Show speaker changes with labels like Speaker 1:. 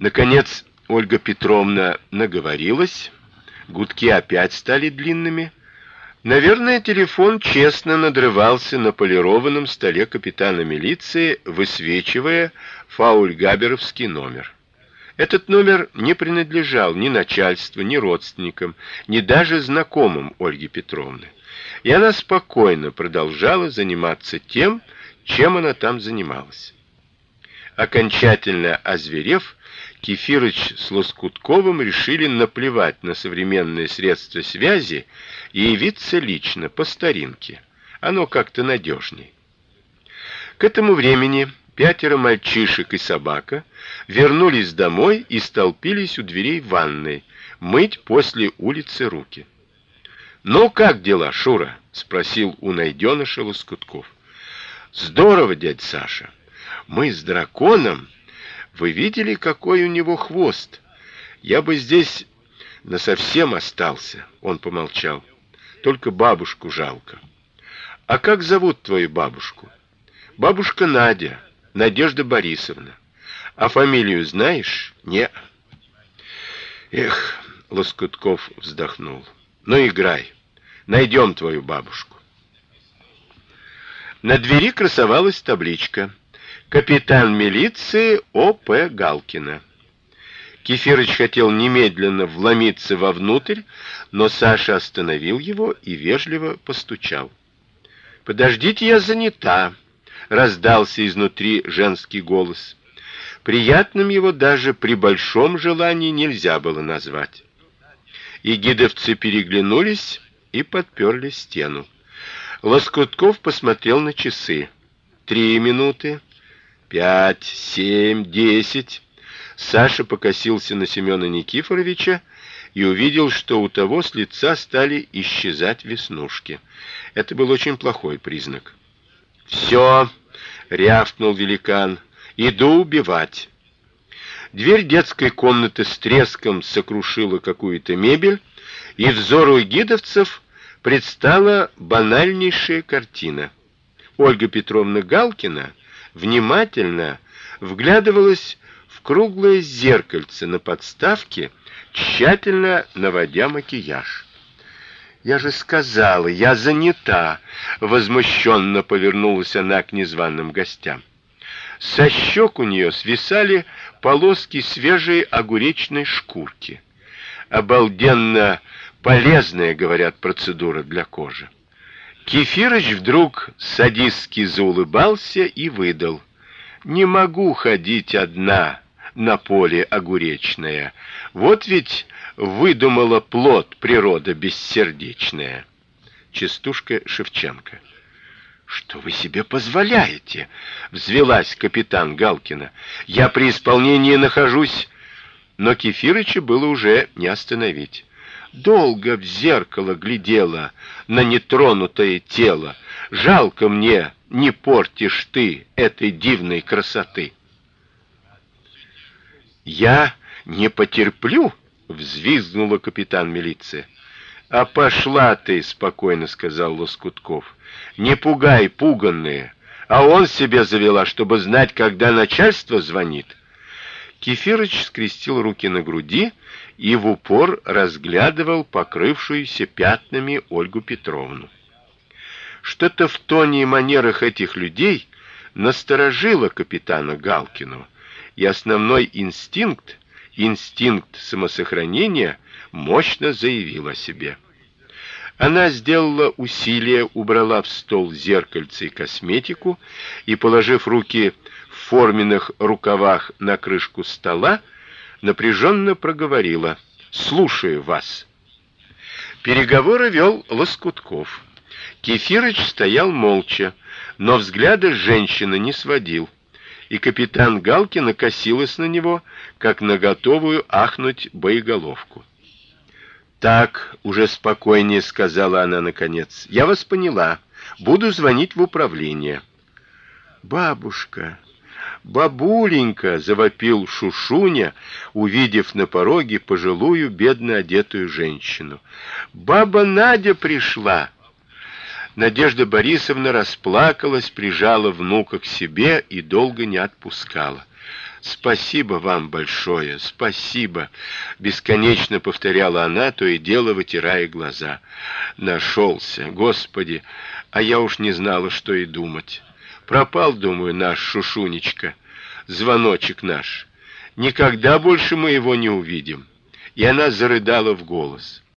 Speaker 1: Наконец Ольга Петровна наговорилась, гудки опять стали длинными. Наверное, телефон честно надрывался на полированном столе капитана милиции, высвечивая фаульгаберовский номер. Этот номер не принадлежал ни начальству, ни родственникам, ни даже знакомым Ольги Петровны. И она спокойно продолжала заниматься тем, чем она там занималась. Окончательно озверев, Кефирыч с Лоскутковым решили наплевать на современные средства связи и явиться лично по старинке. Оно как-то надежней. К этому времени пятеро мальчишек и собака вернулись домой и столпились у дверей ванной мыть после улицы руки. "Ну как дела, Шура?" спросил у найденыша Лоскутков. "Здорово, дядь Саша. Мы с драконом вы видели, какой у него хвост? Я бы здесь на совсем остался. Он помолчал. Только бабушку жалко. А как зовут твою бабушку? Бабушка Надя, Надежда Борисовна. А фамилию знаешь? Не. Эх, Лоскутков вздохнул. Ну играй. Найдем твою бабушку. На двери красовалась табличка: Капитан милиции О.П. Галкина. Кефирыч хотел немедленно вломиться вовнутрь, но Саша остановил его и вежливо постучал. Подождите, я занята, раздался изнутри женский голос. Приятным его даже при большом желании нельзя было назвать. И гидовцы переглянулись и подперли стену. Лоскутков посмотрел на часы. Три минуты, пять, семь, десять. Саша покосился на Семена Никифоровича и увидел, что у того с лица стали исчезать веснушки. Это был очень плохой признак. «Все!» — рявкнул великан. «Иду убивать!» Дверь детской комнаты с треском сокрушила какую-то мебель, и взору гидовцев предстала банальнейшая картина. Ольга Петровна Галкина внимательно вглядывалась в круглое зеркальце на подставке, тщательно наводя макияж. Я же сказала, я занята, возмущенно повернулась она к незваным гостям. Со щек у нее свисали полоски свежей огуречной шкурки. Обалденно полезная, говорят, процедура для кожи. Кефирыч вдруг садистски заулыбался и выдал: "Не могу ходить одна на поле огуречное. Вот ведь выдумала плод природа бессердечная". Частушка Шевченко. Что вы себе позволяете? взвелась капитан Галкина. Я при исполнении нахожусь, но Кефирыча было уже не остановить долго в зеркало глядела на нетронутое тело. Жалко мне, не портишь ты этой дивной красоты. Я не потерплю, взвизгнула капитан милиции. А пошла ты, спокойно сказал Лоскутков. Не пугай пуганные. А он себе завела, чтобы знать, когда начальство звонит. Кефирыч скрестил руки на груди и в упор разглядывал покрывшуюся пятнами Ольгу Петровну. Что-то в тоне и манерах этих людей насторожило капитана Галкину, и основной инстинкт, инстинкт самосохранения, мощно заявил о себе. Она сделала усилие, убрала в стол зеркальце и косметику и, положив руки форменных рукавах на крышку стола, напряженно проговорила: "Слушаю вас". Переговоры вел Лоскутков. Кефирыч стоял молча, но взгляда женщины не сводил. И капитан Галкин косилась на него, как на готовую ахнуть боеголовку. Так, уже спокойнее сказала она наконец. Я вас поняла. Буду звонить в управление. Бабушка, Бабуленька, завопил Шушуня, увидев на пороге пожилую бедно одетую женщину. Баба Надя пришла. Надежда Борисовна расплакалась, прижала внука к себе и долго не отпускала. Спасибо вам большое, спасибо, бесконечно повторяла она, то и дело вытирая глаза. Нашелся, Господи, а я уж не знала, что и думать. Пропал, думаю, наш Шушунечка, звоночек наш. Никогда больше мы его не увидим. И она зарыдала в голос.